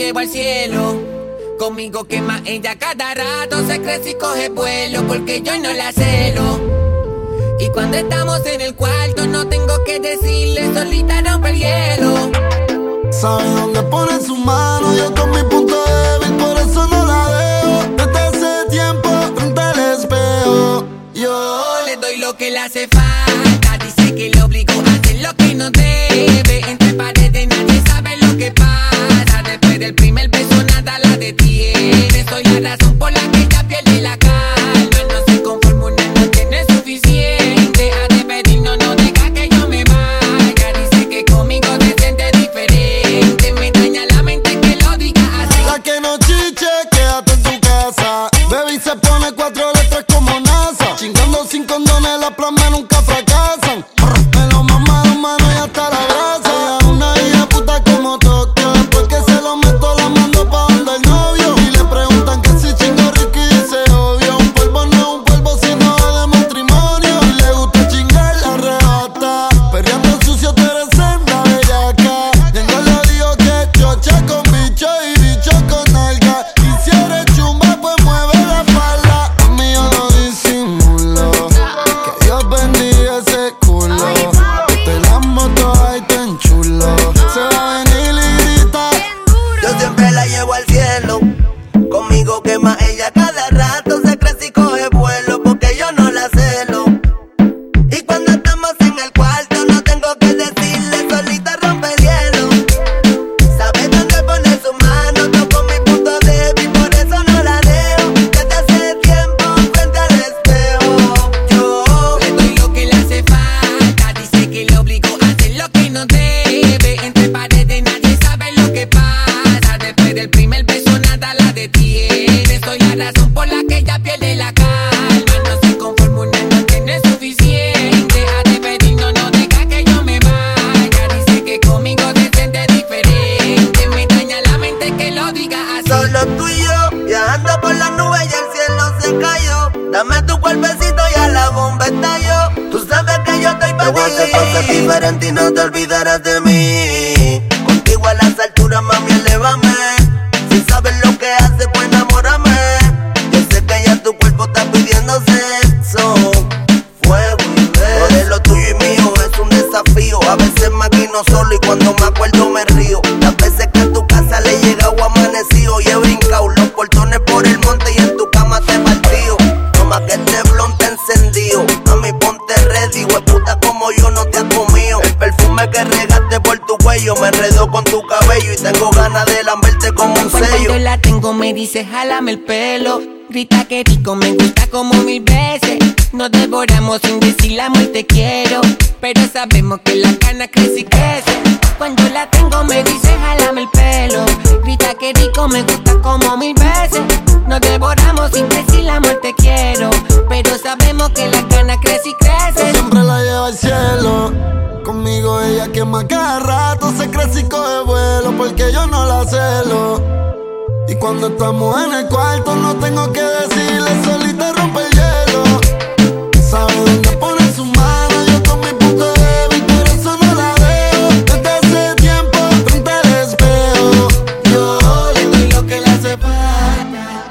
llevo al cielo. Conmigo quema ella cada rato, se crece y coge vuelo porque yo no la celo. Y cuando estamos en el cuarto no tengo que decirle, solita rompe el hielo. Sabe dónde pone su mano, yo con mi punto débil, por eso no la dejo. Desde hace tiempo frente al espejo, yo le doy lo que le hace falta. Dice que le obligo a hacer lo que no debe. La razón por la que ella pierde la calma. No se conforma una noche, no es suficiente. A despedir no, no deja que yo me vaya. Dice que conmigo se siente diferente. Me daña la mente que lo diga así. La que no chiche, quédate en tu casa. Baby se pone cuatro letras como NASA. Chingando sin condones, las plamas nunca fracasan. Me lo mama de mano y hasta la brasa. Conmigo quema ella Dame tu cuerpecito y a la bomba estalló. Tú sabes que yo estoy para ti. Te voy a hacer cosas diferentes y no te olvidarás de mí. Mami, ponte ready, puta como yo no te has comido. El perfume que regaste por tu cuello me enredó con tu cabello y tengo ganas de lamberte como un Cuando sello. la tengo me dice jálame el pelo Grita que rico, me gusta como mil veces. Nos devoramos sin decir amor te quiero. Pero sabemos que la cana crece y crece. Cuando la tengo me dice jálame el pelo Grita que rico, me gusta como mil veces. Nos devoramos sin decir amor te quiero. Pero sabemos que la cana crece y Yo crece. Siempre la llevo al cielo. Conmigo ella quema cada rato, se crece y coge vuelo porque yo no la celo. Y cuando estamos en el cuarto no tengo que decirle, solita rompe el hielo. Sabe dónde pone su mano, yo con mi punto débil, por eso no la dejo. Desde hace tiempo frente al espejo, yo le doy lo que le hace falta.